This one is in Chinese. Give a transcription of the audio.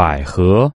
百合。